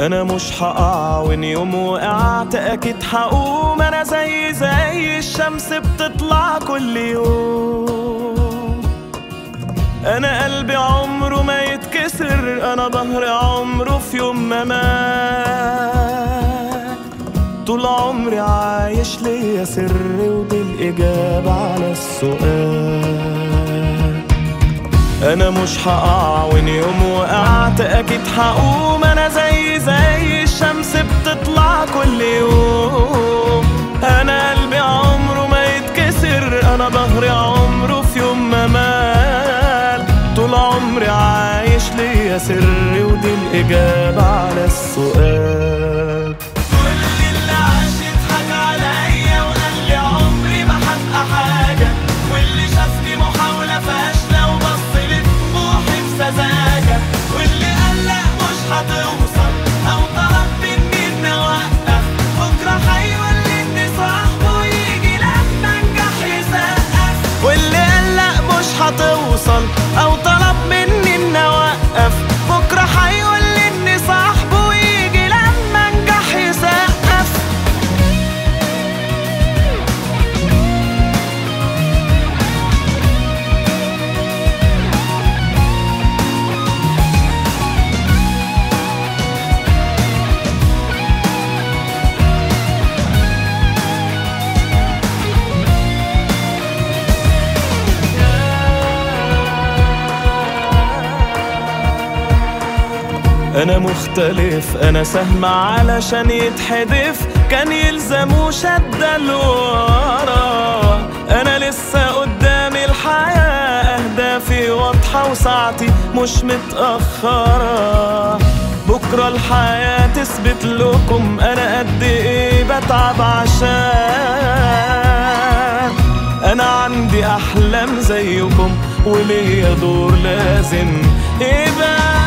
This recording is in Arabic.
أنا مش هقع وان يوم وقعت أكيد هقوم. أنا زي زي الشمس بتطلع كل يوم. أنا قلبي عمره ما يتكسر أنا ظهري عمره في يوم ما مات. طول عمري عايش ليا سر ودي الإجابة على السؤال. أنا مش هقع وان يوم وقعت أكيد هقوم أنا زي زي الشمس بتطلع كل يوم. أنا قلبي عمره ما يتكسر أنا ظهري عمره في يوم ما مال. طول عمري عايش ليا سر ودي الإجابة على السؤال. أنا مختلف أنا سهم علشان يتحدف كان يلزمه شدة لورا أنا لسه قدامي الحياة أهدافي واضحة وساعتي مش متأخرة. بكرة الحياة تثبت لكم أنا قد إيه بتعب عشان. أنا عندي أحلام زيكم وليا دور لازم. يبقى